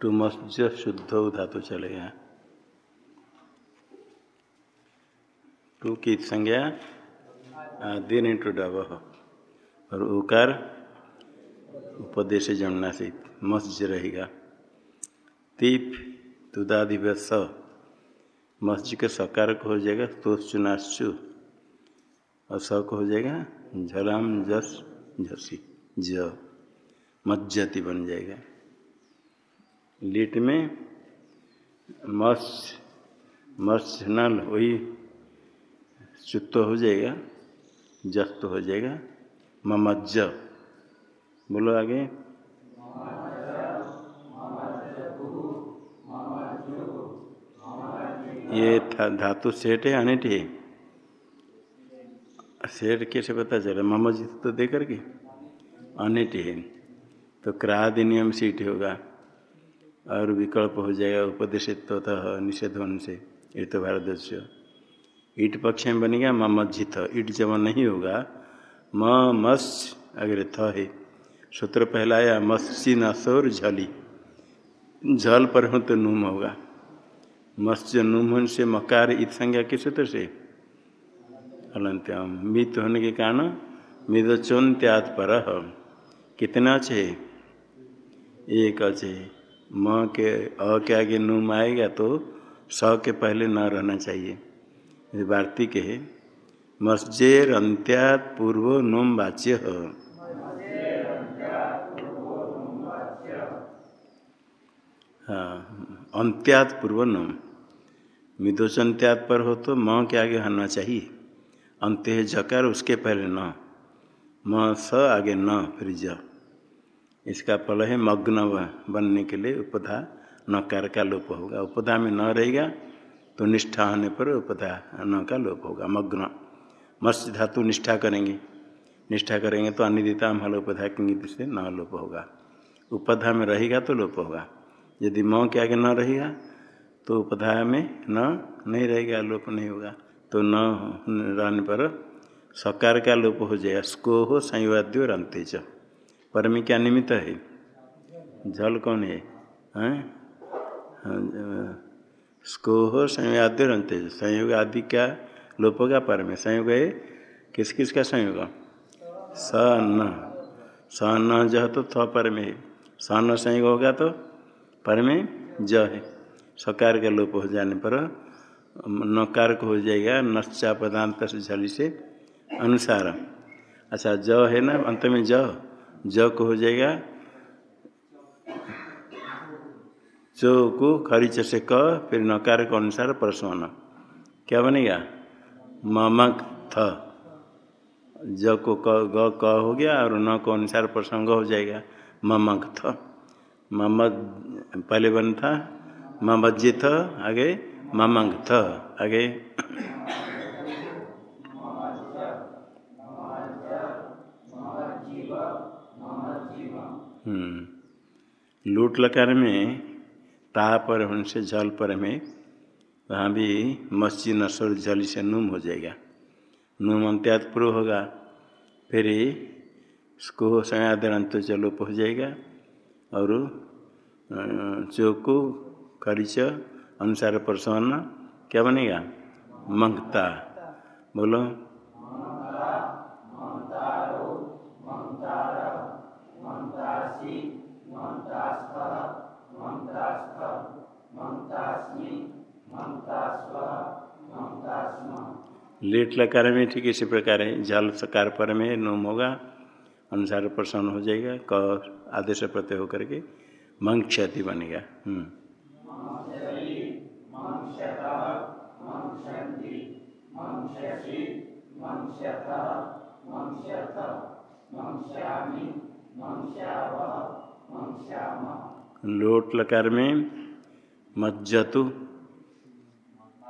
टुमस्ज शुद्ध धातु चलेगा टू की संज्ञा आदि ने टू डब। और उकार, उपदेश जमना से मस्ज रहेगा। तीप तुदाधिप स मस्जिद के सकार को हो जाएगा तो चुनाशु और स हो जाएगा, झलाम जस, झसी, ज। मज्जति बन जाएगा। लिट में मत्स्य मत्स्य नल वही चुत्त हो जाएगा, जस्त हो जाएगा, ममज्ज। बोलो आगे। ये धातु सेठ है, अनिट है। सेठ कैसे पता चला? ममजित तो दे करके अनिट है। तो क्रादिनियम सीट होगा। और विकल्प हो जाएगा उपदेशित निषेध होने से ईट भारत ईट पक्ष में बनेगा ममज्जित ईट जब नहीं होगा, म मत्स्य अगर थ है, सूत्र पहलाया मत्स्य नसौर झली। जल पर हो तो नूम होगा। मत्स्य नूमन से मकार इत संज्ञा के सूत्र से। अलंत्याम मित होने के कारण मिदचोन्त्यात पर। कितना अच्छे? एक अच्छे। म के, अ के आगे नूम आएगा तो स के पहले न रहना चाहिए। वार्तिक है। मस्जेर अंत्यात पूर्व नुम वाच्य हाँ। अंत्यात पूर्व नुम। मिदोचंत्यात पर हो तो म के आगे होना चाहिए। अंत्य है जकार, उसके पहले न। म स आगे न, फिर ज। इसका फल है मग्न बनने के लिए उपधा। नकार का लोप होगा। उपधा में न रहेगा तो निष्ठा होने पर उपधा न का लोप होगा। मग्न। मत्स्य धातु निष्ठा करेंगे। निष्ठा करेंगे तो अनिदिता हल उपधा किंगित से न लोप होगा। उपधा में रहेगा तो लोप होगा। यदि म के आगे न रहेगा तो उपधा में न नहीं रहेगा, लोप नहीं होगा। तो न रहने पर सकार का लोप हो जाएगा। स्को हो संवाद्य और अंत्यज पर में क्या निमित्त है? जल कौन है? हैं? स्को हो संवाद्य और संयोग आदि क्या? लोप का पर में संयोग है। किस किस का संयोग? स न स न ज तो थ पर में स न संयोग होगा तो पर में ज है। सकार का लोप हो जाने पर नकार को हो जाएगा नश्चा पदार्थ से झली से अनुसार। अच्छा ज है ना? अंत में ज ज को हो जाएगा। जो को खरीच से क, फिर नकार के अनुसार परसवन क्या बनेगा? ममक थ। ज को क, ग, क हो गया और न को अनुसार प्रसंग हो जाएगा। ममक थ। ममक पहले बन था। ममज्जी थ आगे ममंग थ। आगे लूट लकार में ता पर उनसे जल पर में, वहाँ भी मस्जिद नसर जल से नूम हो जाएगा। नूम अंत्यात पूर्व होगा। फिर इसको संयादर अंत जलोप हो जाएगा। और चौको करिच अनुसार परसवन क्या बनेगा? मंगता। बोलो। लेट लकार में ठीक इसी प्रकार है। जल सकार पर में नोम होगा अनुसार प्रसन्न हो जाएगा क आदेश प्रत्यय होकर के मंग क्षति बनेगा। हम्म। लोट लकार में मज्जतु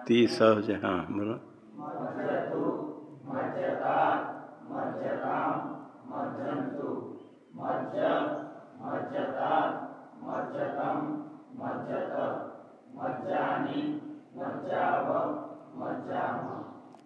ती सहज हाँ बोलो।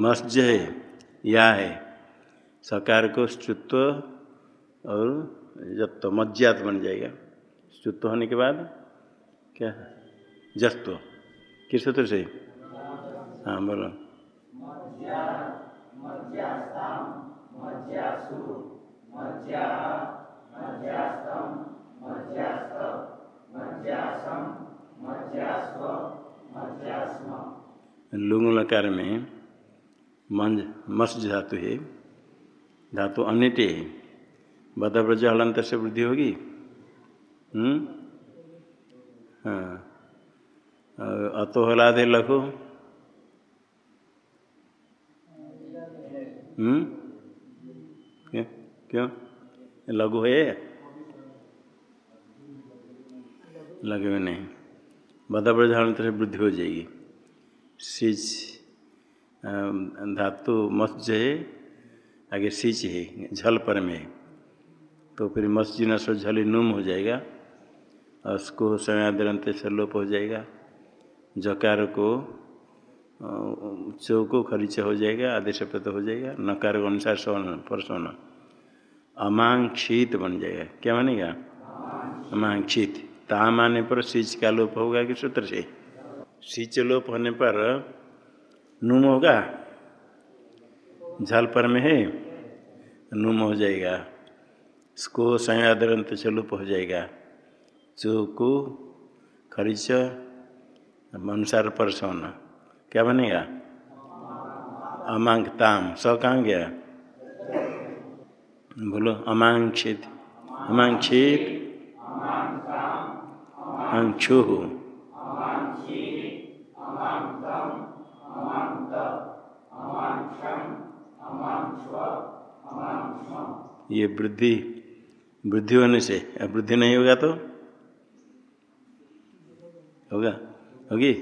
मस्ज है या है सकार को स्तुत्व और जब तो मज्जात बन जाएगा। स्तुत्व होने के बाद क्या? जस्तो। किस सूत्र से? हाँ बोलो। लुंग लकार में मंज मस धातु है। धातु अनिटे बदब्रज हलंत से वृद्धि होगी? हम्म? हाँ। अतो हलादे लघु? हम्म? क्यों? क्यों? लघु है? लघु में नहीं बदब्रज हलंत से वृद्धि हो जाएगी। सिच धातु मस्ज है आगे सिच है, झल पर में। तो फिर मस्जिद नसर झली नुम हो जाएगा उसको समयादरंत से लोप हो जाएगा। जकार को चौ को खरीच हो जाएगा आदेश प्रत हो जाएगा, नकार के अनुसार सोन, पर सोना। अमांक्षित बन जाएगा। क्या मानेगा? अमांक्षित। ताम आने पर सिच का लोप होगा कि सूत्र से? सिच लोप होने पर नुम होगा? झल पर में है? नुम हो जाएगा। इसको संयादरंत से लुप हो जाएगा। चौकू, खरीच, अनुसार पर सोना। क्या बनेगा? अमांग, ताम। स कहाँ गया? बोलो अमांक्षित अमांक्षित अंक्षु ये वृद्धि वृद्धि होने से वृद्धि नहीं होगा तो? होगा। होगी?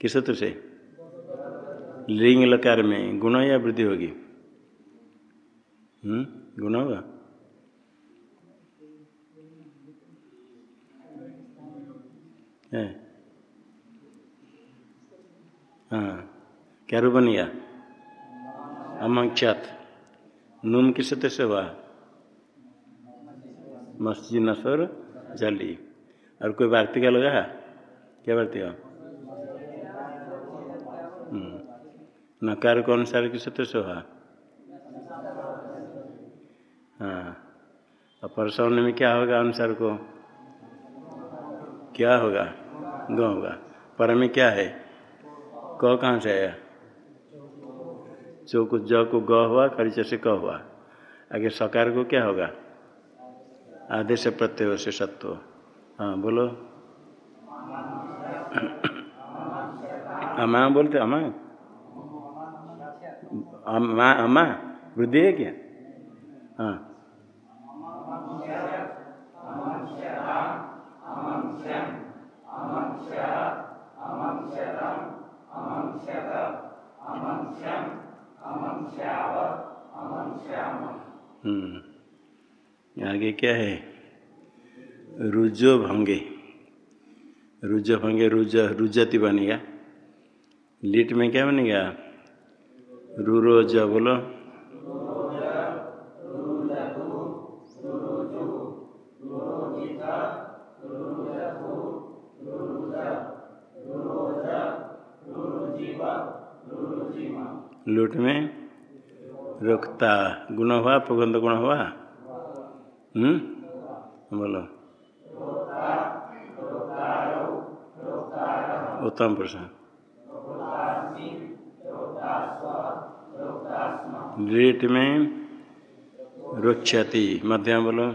किस सूत्र से? लिंग लकार में गुण या वृद्धि होगी? हम्म गुण होगा। है। क्या रूप बन गया? अमंक्षत नूम किस सूत्र से हुआ? मस्जिद नसर जली। और कोई वार्तिक लगा क्या वार्तिक नकार को अनुसार किस सूत्र से हुआ हाँ। और परसौन में क्या होगा अनुसार को? क्या होगा? ग होगा। पर में क्या है? क कहाँ से आया? चो को ज को ग हुआ, खरीच से क हुआ। आगे सकार को क्या होगा? आदेश प्रत्यय से सत्व। हाँ बोलो। अमा बोलते, अमा? अमा अमा? वृद्धि है क्या? हाँ। हम्म। आगे क्या है? रुजो भंगे रुजो भंगे रुज रुजती बनेगा। लीट में क्या बनेगा? रुरोज बोलो। लूट में रुकता। गुण हुआ पुगंध गुण हुआ। हम्म? बोलो। उत्तम प्रश्न लेट में रुक्षति मध्यम बोलो।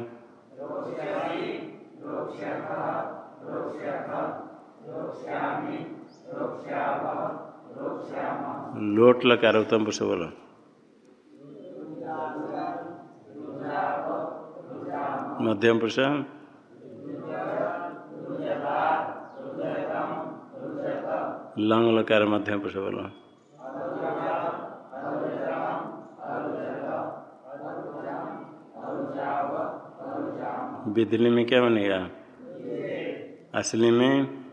लोट लकार उत्तम पुरुष बोलो। मध्यम पुरुष लंग लकार मध्यम पुरुष बोलो। बिदली में क्या बनेगा? असली में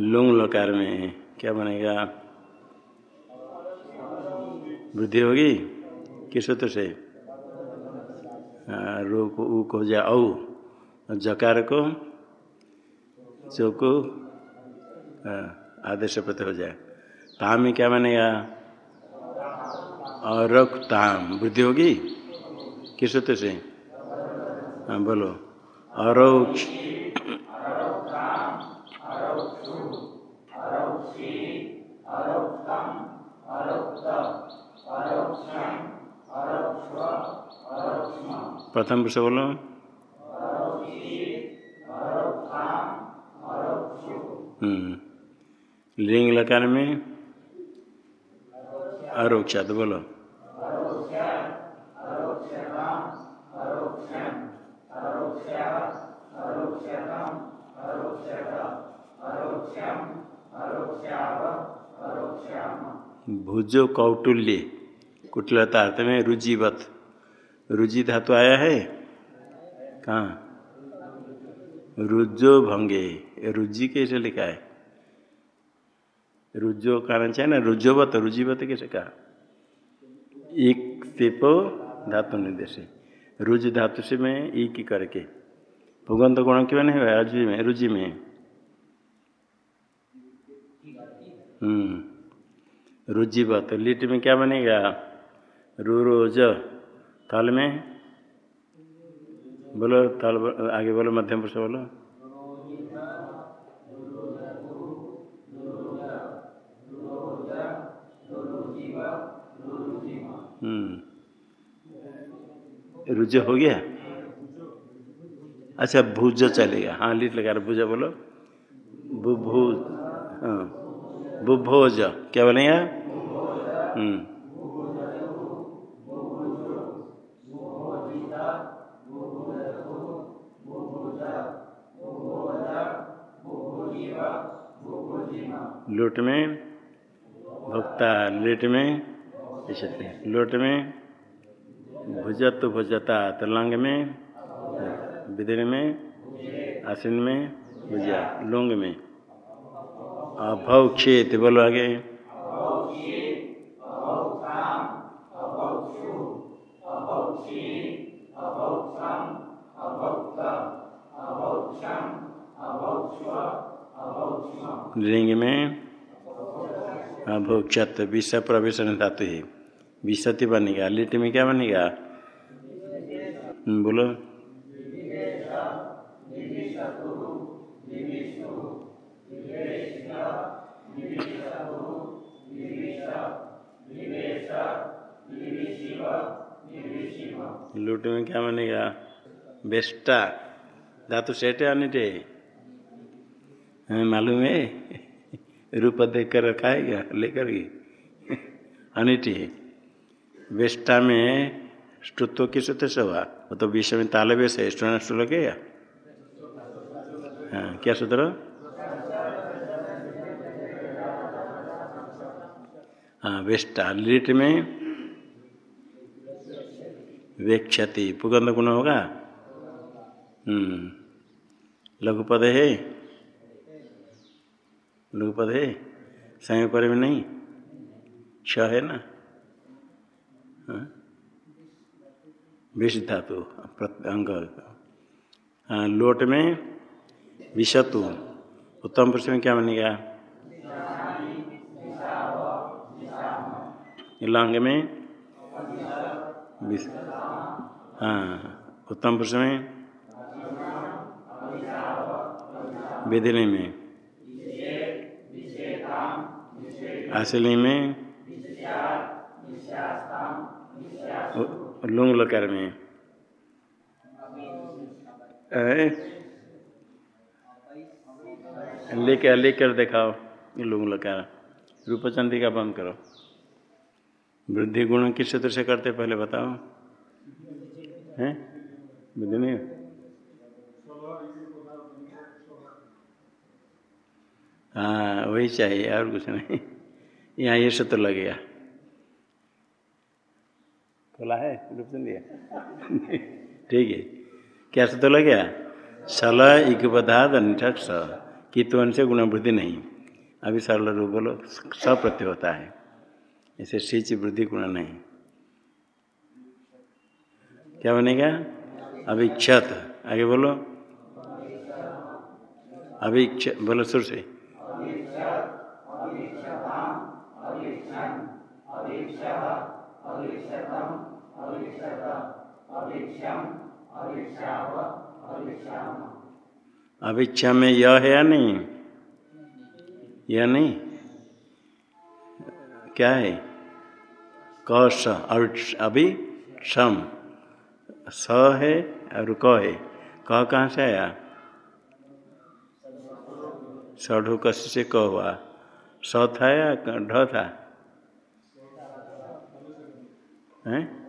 लुंग लकार में क्या बनेगा? वृद्धि होगी? किस सूत्र से? रू को ऊ को जाए औ जकार को चो को आदेश प्रति हो जाए। ताम में क्या बनेगा? और ताम वृद्धि होगी? किस सूत्र से? हाँ बोलो। अरोक्ष। प्रथम पुरुष बोलो। हम्म। लिंग लकार में अरोक्षा तो बोलो। भुजो कौटुल्य, कुटिलता अर्थ में रुजिवत रुजि धातु आया है? कहाँ? रुजो भंगे। रुजि कैसे लिखा है? रुजो कहना चाहिए ना? रुजोवत रुजिवत कैसे कहा? एक तेपो धातु निर्देश रुज धातु से में एक ही करके। भूगंत गुण क्यों नहीं हुआ? रुजि में रुजि में। हम्म। रुजिवत लिट में क्या बनेगा? रू रोज तल में? बोलो, तल आगे बोलो, मध्यम पुरुष बोलो। हम्म। रुज हो गया? अच्छा भुज चलेगा हाँ लिट लगा भुज बोलो। बुभुज हाँ। बुभोज, क्या बोलेंगे हम्म। लूट में भुगता, लेट में लोट में भुजत भुजता, तलंग में विदिर में, आसिन में भुजा लुंग में। अभव क्षेत्र बोलो आगे। लिंग में। अभोक्षत विष प्रवेशन धातु है विषति बनेगा। लिट में क्या बनेगा? बोलो। लूट में क्या बनेगा? बेस्टा। धातु सेठ है अनिट हमें मालूम है? रूप देख कर रखा है क्या? लेकर के? अनिट है। वेष्टा में स्तुत्व की सूत्र से हुआ वो तो विषय में ताल वेश है। स्टूडेंट के लगेगा हाँ क्या सूत्र? हाँ वेष्टा। लिट में वेक्षति। पुगंध गुण होगा? हम्म। लघुपद है? लघुपद है संयोग पर में नहीं। क्ष है ना? विष धातु अंग। हाँ लोट में विषतु उत्तम पुरुष में क्या बनेगा? लांग में हाँ उत्तम पुरुष में बेदनी में। आसली में। लुंग लकार में लेकर लेकर दिखाओ। लुंग लकार रूपचंदी का बंद करो। वृद्धि गुण किस सूत्र से करते पहले बताओ। हैं? बुद्धि नहीं हाँ वही चाहिए, और कुछ नहीं। यहाँ ये सूत्र लगेगा खोला है? ठीक है। क्या सूत्र लग गया? सल इक पदार्थ निठक स। कितवन से गुणवृद्धि नहीं। अभी सरल रूप बोलो स प्रत्यय होता है। ऐसे सिच वृद्धि गुण नहीं। क्या बनेगा? अभिक्षत आगे बोलो। अभिक्ष बोलो सुर से। अभिक्षा में यह है या नहीं? यह नहीं? क्या है? क स अभी क्षम स है और क है। क कहाँ से आया? सढ़ो कस से क हुआ। स था या ढ था? हैं?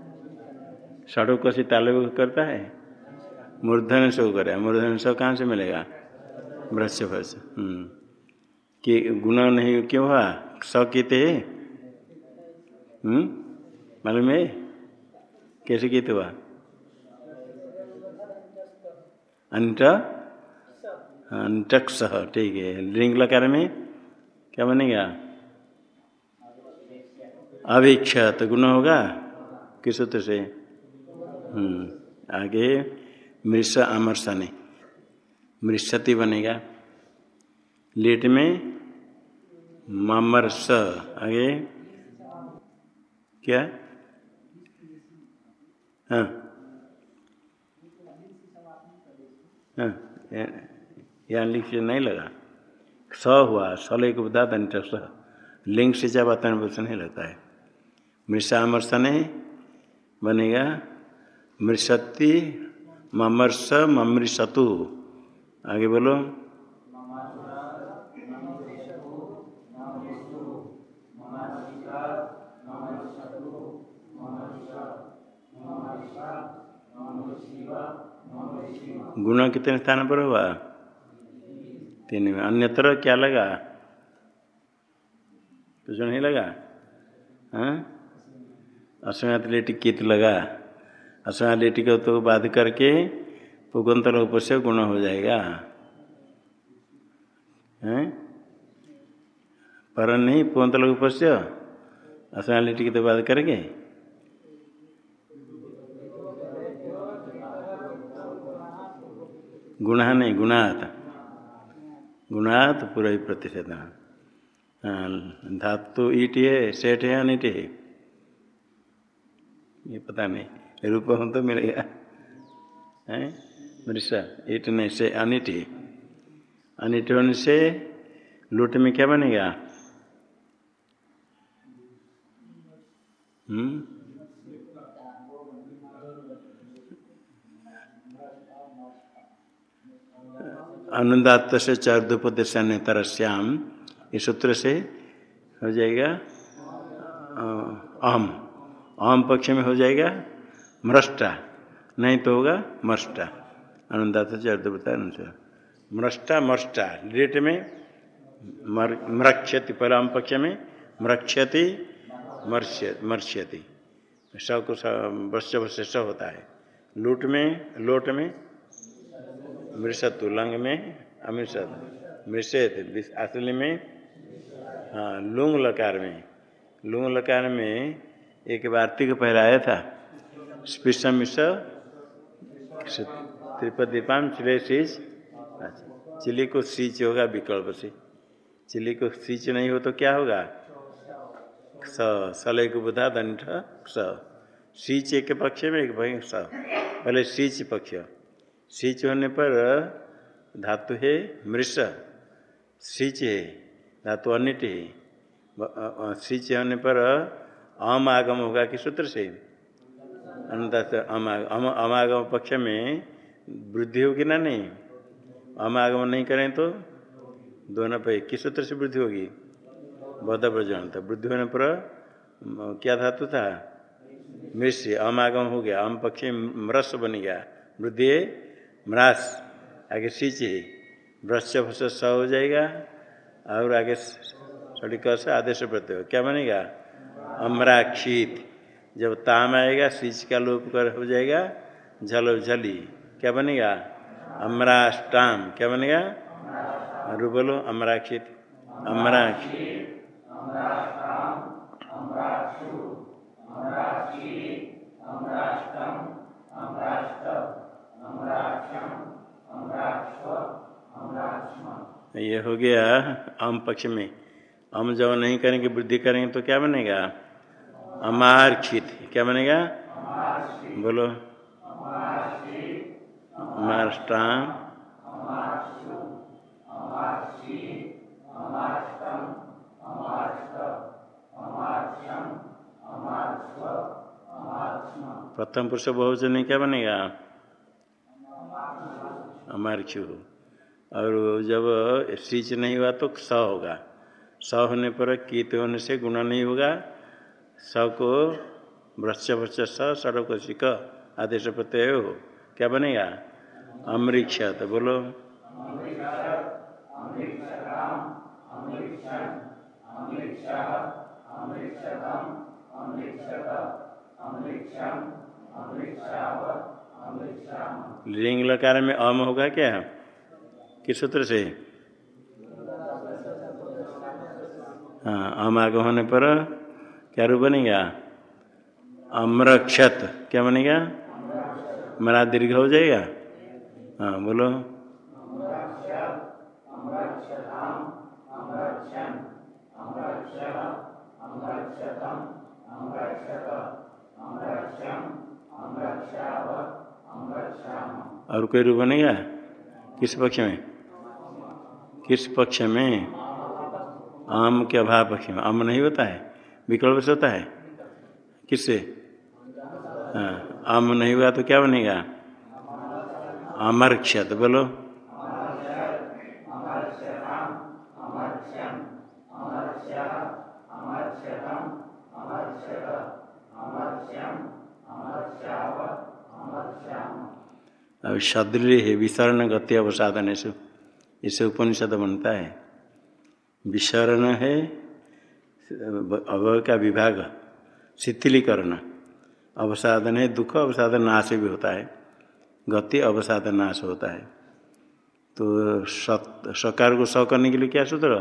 सड़ो से ताले करता है? मूर्धन से करे। मूर्धन से कहाँ से मिलेगा? वृक्ष भस कि गुण नहीं, क्यों हुआ? स कहते है? मालूम है? कैसे कहते हुआ? अंट अंटक सह ठीक है। लिंग लकार में क्या बनेगा? अभिक्षत गुण होगा? किस सूत्र से? हम्म आगे, मृष आमर्षण मृषति बनेगा। लेट में, ममर्ष। आगे, क्या? हाँ। हाँ यहाँ लिंग से नहीं लगा। स हुआ सलय को बता दंट स। लिंग से जब आता नहीं लगता है। मृषामर्षण बनेगा। मृषति, ममर्ष, ममृषतु। आगे बोलो। गुण कितने स्थान पर हुआ? तीन। में अन्यत्र क्या लगा? कुछ नहीं लगा? हाँ? असमत लेटी कित लगा। असमत लेटी को तो बाध करके पुगंतर उपस्य गुण हो जाएगा। हैं? पर नहीं पुगंतर उपस्य असमत लेटी की तो बाध करेंगे। गुणा नहीं, गुणात। गुणात पूरा ही प्रतिशत धातु ईट है, सेठ है अनिट है? ये पता नहीं। रूप हम तो मिलेगा है? मृषा ईट नहीं से अनिट अनिट होने से लूट में क्या बनेगा? हम्म? अनुदात से चर्दुपदेशान्य तरस्याम इस सूत्र से हो जाएगा अहम अहम पक्ष में हो जाएगा मृष्टा। नहीं तो होगा मष्टा। अनुदात चर्दुपता अनुसार। मृष्टा, मष्टा। लेट में मृक्षति अम पक्ष में मृक्षति, मर्ष्य, मर्ष्यति। स को वर्ष वर्ष स होता है। लूट में, लोट में मृषतु लंग में अमृषत मृषेत असली में हाँ लुंग लकार में। लुंग लकार में एक वार्तिक पहले आया था। स्पृशम मिश त्रिपदीपाम चिले सीच अच्छा चिली को सींच होगा विकल्प से। चिली को सींच नहीं हो तो क्या होगा? स सलय को बुधा दंड, स। सींच एक पक्ष में, एक भाई स। पहले सींच पक्ष। सींच होने पर धातु है मृष। सींच है, धातु अनिट है। सींच होने पर अम आगम होगा कि सूत्र से। अमागम पक्ष में वृद्धि होगी ना नहीं? अमागम नहीं करें तो दोनों पे किस सूत्र से वृद्धि होगी? बौद्ध प्रजन तो वृद्धि होने पर क्या धातु था? मृष्य अमागम हो गया। अम पक्ष मृस बन गया। वृद्धि म्रास आगे सींच। है भस स हो जाएगा। और आगे सड़क से आदेश प्रत्यय। क्या बनेगा? अम्राक्षित। जब ताम आएगा सीच का लोप कर हो जाएगा, झलो झली। क्या बनेगा? अमराष्टाम। क्या बनेगा? और बोलो अमराक्षित अमराक्षित ये हो गया अम पक्ष में। अम जब नहीं करेंगे वृद्धि करेंगे तो क्या बनेगा? अमारक्षित। क्या बनेगा? बोलो। प्रथम पुरुष बहुवचन क्या बनेगा? अमारक्षु। और जब सीच नहीं हुआ तो स होगा। स होने पर कीत होने से गुणा नहीं होगा। स को वृक्ष वृक्ष स सड़क सिक आदेश प्रत्यय हो। क्या बनेगा? अमृक्ष तो बोलो। लिंग लकार में अम होगा क्या? किस सूत्र से? हाँ अम आगे होने पर क्या रूप बनेगा? अम्रक्षत। क्या बनेगा? मरा दीर्घ हो जाएगा? हाँ बोलो। और कोई रूप बनेगा? किस पक्ष में? किस पक्ष में? आम के अभाव पक्ष में। आम नहीं होता है? विकल्प से होता है? किससे? हाँ आम नहीं हुआ तो क्या बनेगा? अमर क्षत बोलो। अब शद्री है, विसरण गति अवसाधन ऐसे इसे उपनिषद बनता है। विसरण है अवय का विभाग शिथिलीकरण। अवसाधन है दुख अवसाधन नाश भी होता है। गति अवसाधन नाश होता है। तो सकार को स करने के लिए क्या सूत्र?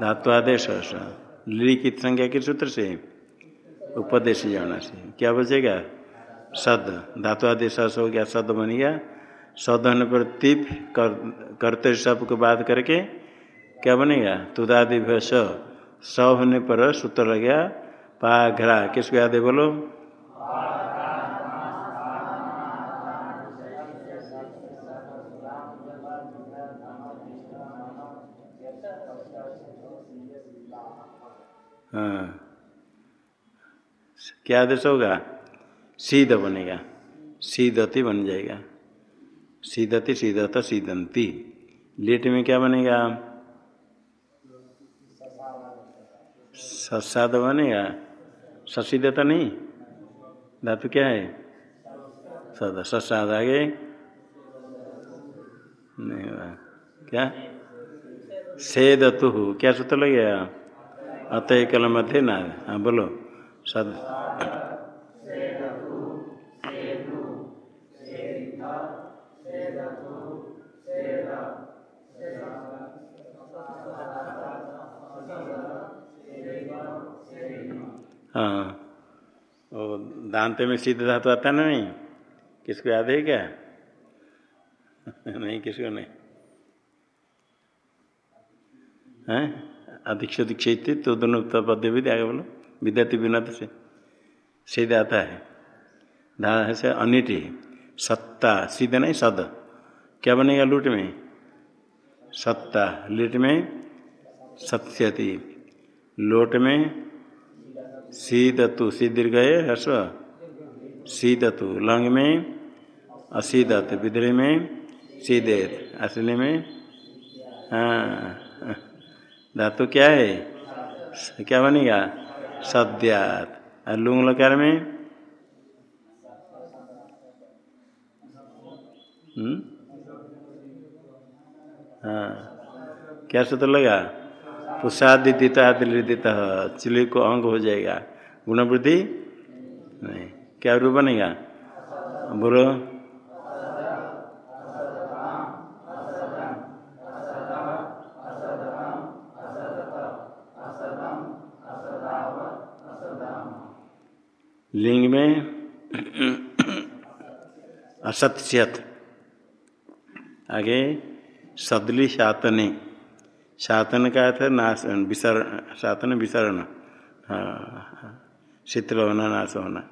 धात्वादेश ली की संज्ञा के सूत्र से उपदेश जाना से। क्या बचेगा? सद। धात्वादेश हो गया सद बन गया। सद होने पर तिप कर, करते सबको बात करके क्या बनेगा? तुदादि स। स होने पर सूत्र लग गया पाघ्रा किसको याद है बोलो? हाँ। क्या आदेश होगा? सीध बनेगा। सीधती बन जाएगा। सीधती, सीधत, सीधंती। लेट में क्या बनेगा? ससाद बनेगा। ससीदता नहीं। धातु क्या है? सदा, ससाद आगे। नहीं क्या? से दतु क्या सूत्र लगेगा अतः कल मध्य ना हाँ बोलो। सद हाँ और दांत में सिद्ध धातु आता ना नहीं। किसको याद है क्या? नहीं, किसको नहीं। है? अधिक्ष दीक्षित तो दोनों तो पद्य भी आगे बोलो। विद्यार्थी बिना तो से। सीधे आता है। धारा से अनिट सत्ता, सीधे नहीं, सद। क्या बनेगा लूट में? सत्ता, लिट में सत्यति। लोट में सीदतु सीदीर है हर्ष सीदतु लंग में असीदत विद्रे में सीदेत असली में हाँ धातु क्या है क्या बनेगा सद्यात और लुंग लकार में हाँ क्या सूत्र लगा पुषादित आदित चिली को अंग हो जाएगा। गुणवृद्धि? नहीं। क्या रूप बनेगा? बोलो। लिंग में असत्स्यत आगे सदली शातने शातन का अर्थ नाश विसर शातन विसरण हाँ शीतल होना नाश होना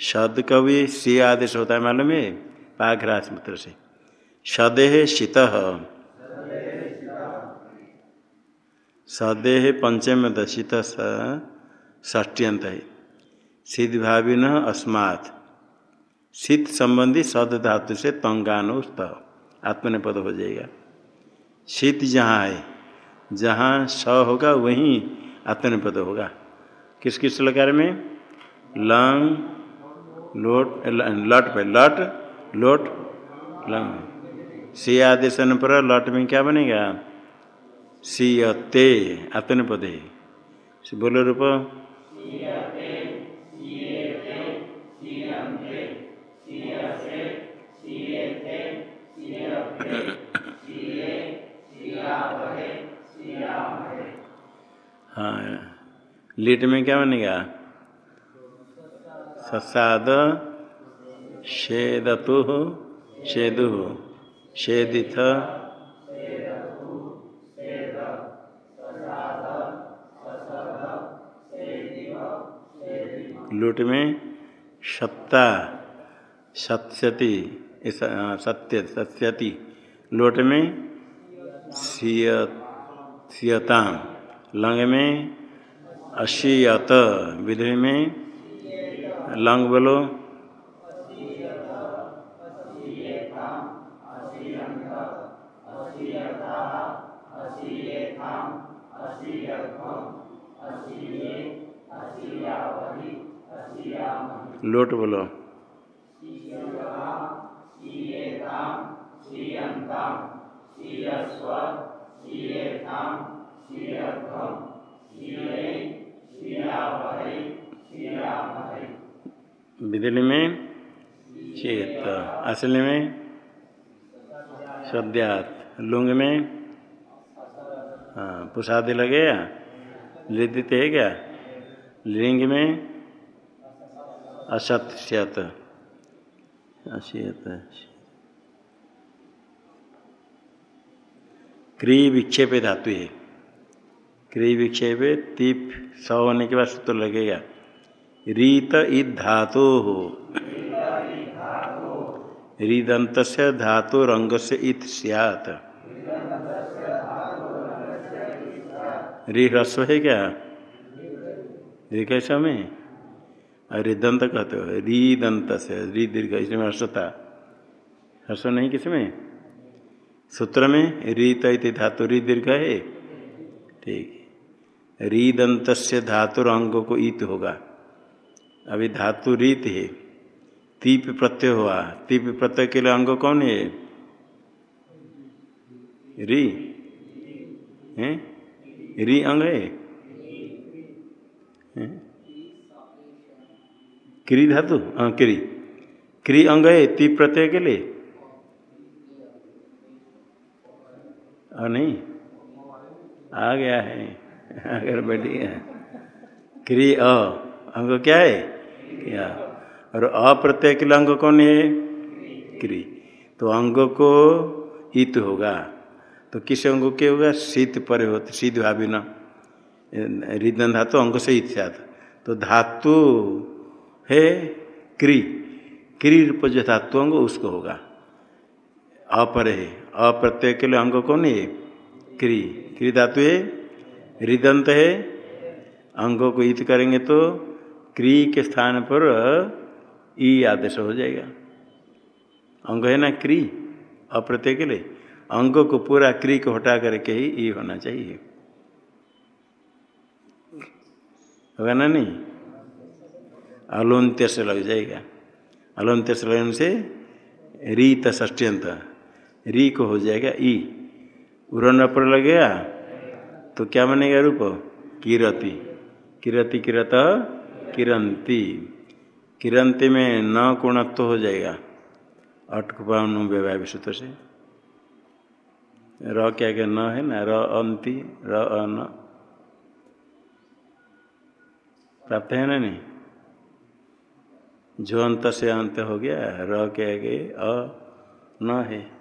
शद कवि सी आदेश होता है, मालूम है? पाघरास मित्र से। सदेह शीत। सदेह पंचम शीत ष्टियंत है। सिद्ध भावी न अस्मात्। शीत संबंधी सद धातु से तंगानुस्त। आत्मनिपद हो जाएगा। शीत जहाँ है जहाँ स होगा वहीं आत्मनिपद होगा। किस किस लकार में? लंग, लोट लट पे, लट, लोट, लंग। सी आदेशन पर लट में क्या बनेगा? सी ते आत्मनिपद है बोलो रूप। हाँ। लीट में क्या बनेगा? ससाद शेदतु शेदु शेदिथ लूट में सत्ता, सत्यति सत्य, सत्यति। लोट में सियताम। लंग में अशीयत विधि में लंग बोलो। लोट बोलो। बिदली में चेत। असली में सद्यात लुंग में हाँ पुषादि लगेगा लिदित है क्या? लिंग में असत श्यत अशियत क्री विक्षेप धातु है। क्री विक्षेप तीप स होने के बाद सूत्र लगेगा। रीत ईद धातु। हो रीदंत से धातु रंग से इत सियात। री ह्रस्व है क्या? री कैसा में रिदंत कहते हो। रीदंत से री दीर्घ, इसमें हर्षता। हर्ष नहीं किसमें सूत्र में रीत इति धातु, री दीर्घ है। ठीक। रीदंत से धातु अंग को ईत होगा। अभी धातु रीत है। तीप प्रत्यय हुआ। तीप प्रत्यय के लिए अंग कौन है? री। है? री अंग है? क्री धातु? हाँ क्री। क्री अंग है तीप प्रत्यय के लिए। नहीं। आ गया है। अगर बैठी है। क्री अ, अंग क्या है? क्या और अप्रत्यय के लिए अंग कौन है? क्री। तो अंग को हित होगा। तो किस अंग के होगा? शीत पर होते शीत भाभी न। रिदन धातु अंग से इत तो धातु है क्री। क्री रूप जो धातु अंग, उसको होगा। अपर है। अप्रत्यय के लिए अंग कौन है? क्री। क्री धातु है? हृदंत है, अंगों को ईत करेंगे तो क्री के स्थान पर ई आदेश हो जाएगा। अंग है ना क्री? अप्रत्यय के लिए अंगों को पूरा क्री को हटा करके ही ई होना चाहिए। होगा ना नहीं? अलोन्त्य से लग जाएगा। अलोन्त्य से लगने से रीत ष्टियंत री को हो जाएगा ई। उड़न पर लगेगा तो क्या बनेगा रूप? किरति। किरति किरत, किरंती। किरंती में न गुणत्व हो जाएगा। अटक अटकुपान व्यवहार सूत्र से। र क्या क्या न है ना? र अंति, र अन। प्राप्त है ना नहीं? जो अंत से अंत हो गया, र क्या गए अ न है।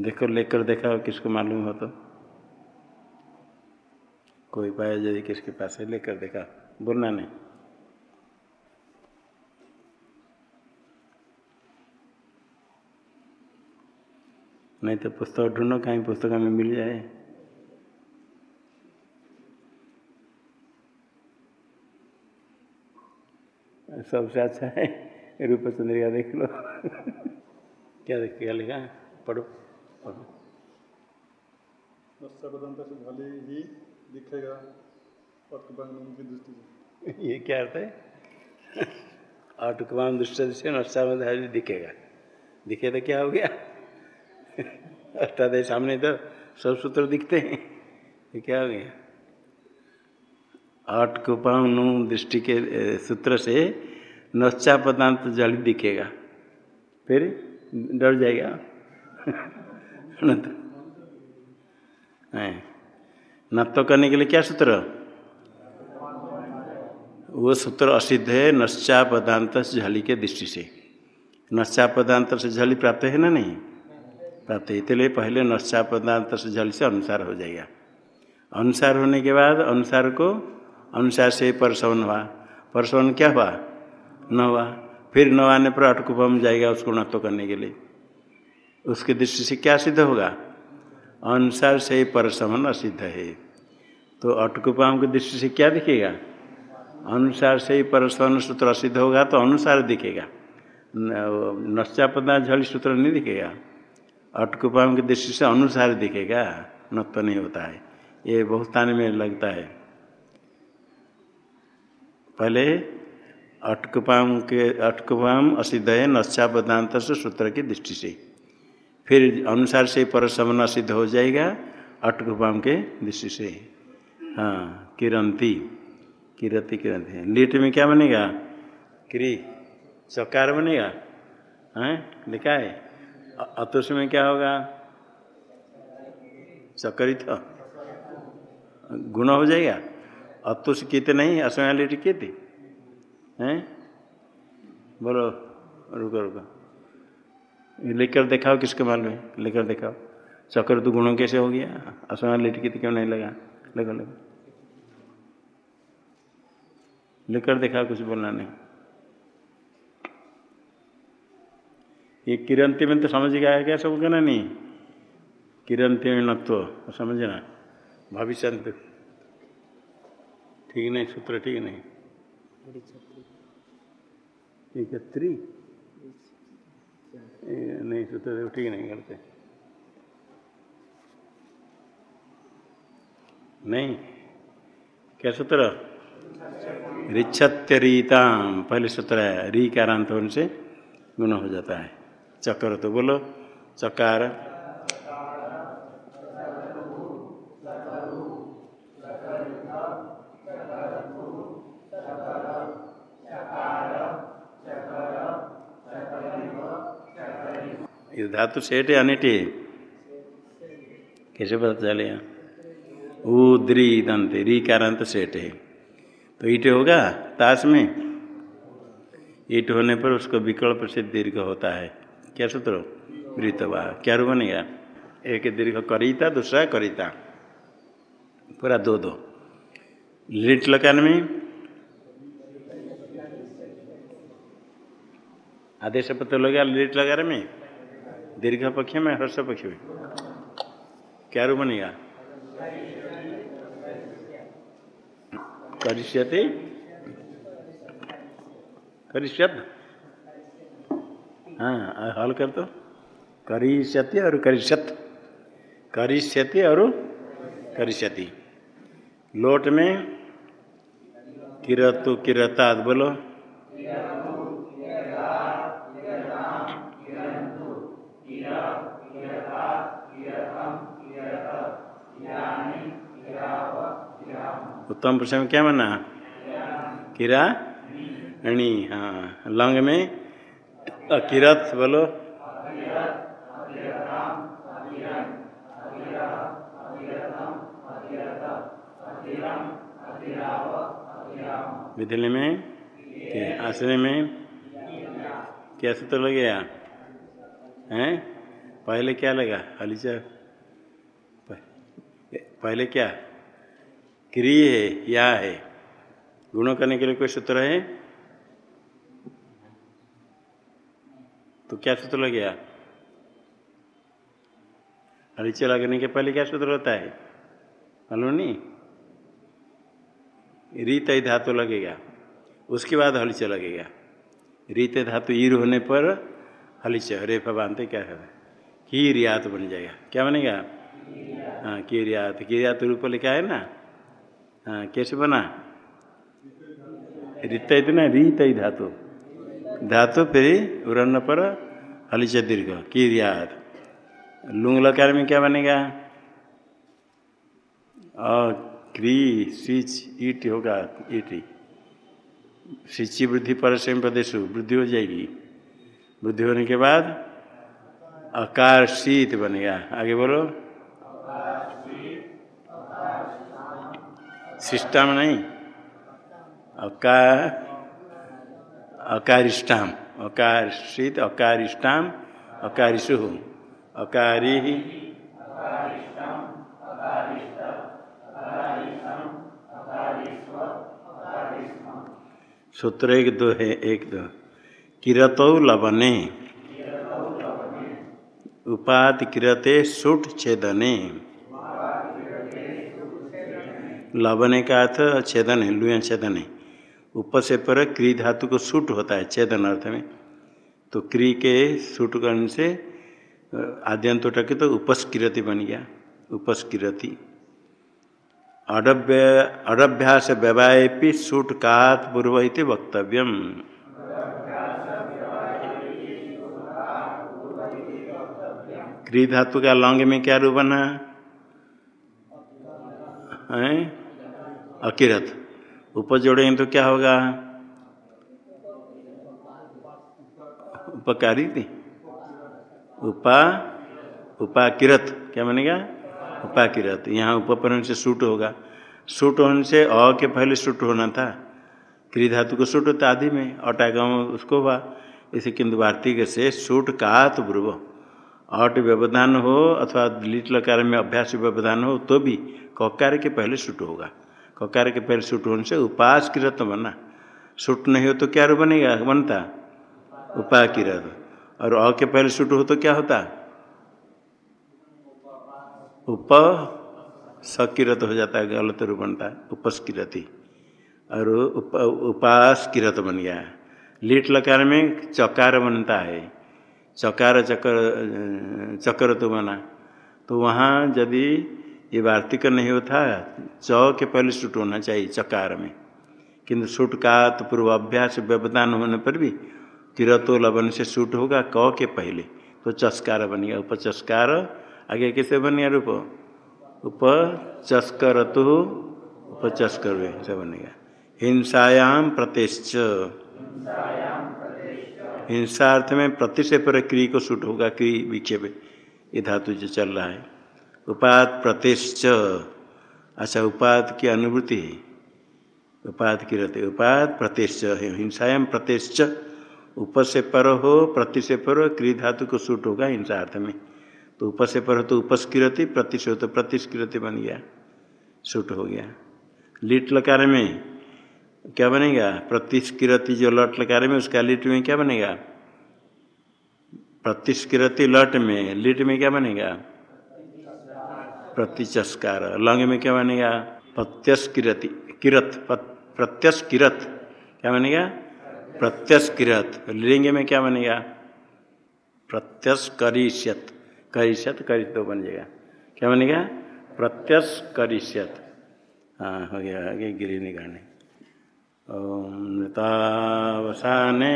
देखो, लेकर देखा किसको मालूम हो तो। कोई पाया यदि किसके पास है, लेकर देखा। बोलना नहीं। नहीं तो पुस्तक ढूंढो, कहीं पुस्तक में मिल जाए। सबसे अच्छा है रूप चंद्रिका देख लो। क्या देख, क्या लिखा पढ़ो। ये क्या अर्थ है? आटुकवान दृष्टि से नष्टावधारी दिखेगा। दिखे तो क्या हो गया? अष्टादय सामने तो सब सूत्र दिखते हैं। ये क्या हो गया? आठ कुपानु दृष्टि के सूत्र से नश्चा पदार्थ जल दिखेगा। फिर डर जाएगा? न करने के लिए क्या सूत्र? वो सूत्र असिद्ध है नश्चा पदांत झली के दृष्टि से। नश्चा पदांत से झली प्राप्त है ना नहीं? प्राप्त है इसलिए पहले नश्चा पदार्थ से जल से अनुसार हो जाएगा। अनुसार होने के बाद अनुसार को अनुसार से परसवन हुआ। परसवन क्या हुआ? न हुआ। फिर न आने पर अटकुपम जाएगा उसको नत्व करने के लिए। उसकी दृष्टि से क्या सिद्ध होगा? अनुसार से परसवन असिद्ध है। तो अटकुपम की दृष्टि से क्या दिखेगा? अनुसार से ही परसवन सूत्र असिद्ध होगा तो अनुसार दिखेगा। नश्चा पदार्थ झल सूत्र नहीं दिखेगा। अटकुपाम की दृष्टि से अनुसार दिखेगा। न तो नहीं होता है। ये बहुत ताने में लगता है। पहले अटकुपाम के, अटकुपाम असिद्ध है नश्चा पदांत से सूत्र की दृष्टि से। फिर अनुसार से परसमन सिद्ध हो जाएगा अटकुपाम के दृष्टि से। हाँ किरंती। किरती, किरंती लीट में क्या बनेगा? क्री। चकार बनेगा? हैं, लिखा है। अतुष में क्या होगा? चक्रित। गुण हो जाएगा? अतुष कित नहीं असमयालिटी कित? हैं? बोलो, रुको रुको। लेकर दिखाओ किसके मालूम है लेकर दिखाओ। चक्र तो गुणों कैसे हो गया। असमयालिटी तो क्यों नहीं लगा? लगा लगा। लेकर दिखाओ कुछ बोलना नहीं। ये किरंती में तो समझ गया है क्या? सब कहना नहीं। किरंती में नत्व तो समझना भविष्य ठीक नहीं सूत्र ठीक नहीं। ठीक है त्री। नहीं सूत्र ठीक नहीं करते नहीं क्या सूत्र रिच्छत्य रीताम पहले सूत्र है री कारांत होने से गुण हो जाता है चक्र तो बोलो चकार ये धातु सेठ है अनिट कैसे पता चलेगा उद्री दंत, री कारांत सेठ। है तो ईट होगा, ताश में? ईट होने पर उसको विकल्प से दीर्घ होता है। क्या सूत्र? वृतवा क्या रू बनेगा? एक दीर्घ करीता, दूसरा करीता। पूरा दो दो। लिट लगाने में? आदेश पत्र लगा लिट लगाने में? दीर्घ पक्ष में? हर्ष पक्ष में क्या रू बनेगा करिष्यते। करिष्यत। हाँ हल कर दो। करिष्यति और करिष्यत। करिष्यति और करिष्यति। लोट में किरतु किरताद बोलो। उत्तम पुरुष में क्या बना किरा? अणी हाँ। लंग में? किरत बोलो। विधिल में? हाँ, आश्रय में? कैसे तो लग गया हैं? पहले क्या लगा? हलीचा पहले क्या? क्रिय है, या है? गुणों करने के लिए कोई सूत्र है? तो क्या सूत्र लग गया? हलीचे लगने के पहले क्या सूत्र होता है? मालूम नहीं? रीत धातु लगेगा, उसके बाद हलिच लगेगा। रीत धातु ईर होने पर हलिच रेफा बांधते क्या है? की रियात बन जाएगा। क्या बनेगा? हाँ की रियात की रियात रूप लिखा है ना? हाँ कैसे बना? रित इतना रीत धातु। धातु फिर उड़न पर हलिच दीर्घ। की रियात लुंग लकार में क्या बनेगा? क्री, सिच, ईट होगा, ईटी। सिंची वृद्धि पर स्वयं प्रदेश, वृद्धि हो जाएगी। वृद्धि होने के बाद अकार शीत बन बनेगा आगे बोलो। सिस्टम नहीं। अकार अकारिष्टाम अकार शीत अकारिष्टाम अकारिशु अकारी सूत्र एक दो है, एक दो। किरत लवने। उपात किरते सुट छेदने। लवने का अर्थ छेदन है लुया छेदन है। ऊपर से पर क्री धातु को सूट होता है, छेदन अर्थ में। तो क्री के सूट करने से आद्यंत टके तो उपस्किरति बन गया उपस्किरति अडभ्य अडभ्यास व्यवायपि सूट कात पूर्व वक्तव्यम। क्री धातु का लौंग में क्या रूप बना? है? अकिरत। ऊपर जोड़ेंगे तो क्या होगा? उपकारी थी। उपा, उपाकिरत। क्या बनेगा? उपाकिरत। यहाँ उपपरण से सूट होगा। सूट होने से अ के पहले सूट होना था। क्री धातु को सूट होता आदि में, अटागम उसको हुआ। इसे किंतु वार्तिक से सूट कात ब्रुव अट व्यवधान हो अथवा लिट लकार में अभ्यास व्यवधान हो तो भी ककार के पहले सूट होगा। ककार के पहले सूट होने से उपास किरत बना। सूट नहीं हो तो क्या रूप बनेगा? बनता। उपा किरत और अ के पहले सूट हो तो क्या होता? उप सकिरत हो जाता है गलत रूप बनता उपस्किरति। और उप, उपास किरत बन गया। लीट लकार में चकार बनता है। चकार चक्कर चक्र तो बना। तो वहाँ यदि ये वार्तिक नहीं होता, च के पहले सुट होना चाहिए चकार में। किंतु सुट का तो पूर्वाभ्यास व्यवधान होने पर भी किरतो लवन से सूट होगा क के पहले। तो चस्कार बनेगा उपचस्कार आगे कैसे बनेगा रूप? उपचस्कर तो उपचस्कर से बनेगा हिंसायाम प्रत्यश्च। हिंसार्थ में प्रति से पर क्री को सूट होगा क्री विक्षेप। ये धातु जो चल रहा है। उपात प्रतिश्च। अच्छा उपात की अनुभूति है। उपात की रहते, उपात प्रतिश्च हिंसायाम प्रतिश्च। ऊपर से पर हो प्रति से पर क्री धातु को सूट होगा हिंसार्थ में। तो ऊपर से पर हो तो उपस्कृति प्रति हो तो प्रतिस्कृति बन गया, सूट हो गया। लिट लकार में क्या बनेगा? प्रतिस्कृति जो लट लकार में उसका लिट में क्या बनेगा? प्रतिस्कृति लट में, लिट में क्या बनेगा? प्रतिचस्कार। लंग में क्या बनेगा? प्रत्यस्कृति किरत प्रत्यस्कृत क्या बनेगा? प्रत्यस्कृत लिंग में क्या बनेगा? प्रत्यस्करिष्यत। करिष्यत करित तो बन जाएगा। क्या बनेगा? प्रत्यस्करिष्यत। हाँ हो गया, आगे गिरी निकालने। ओम नृतावसाने।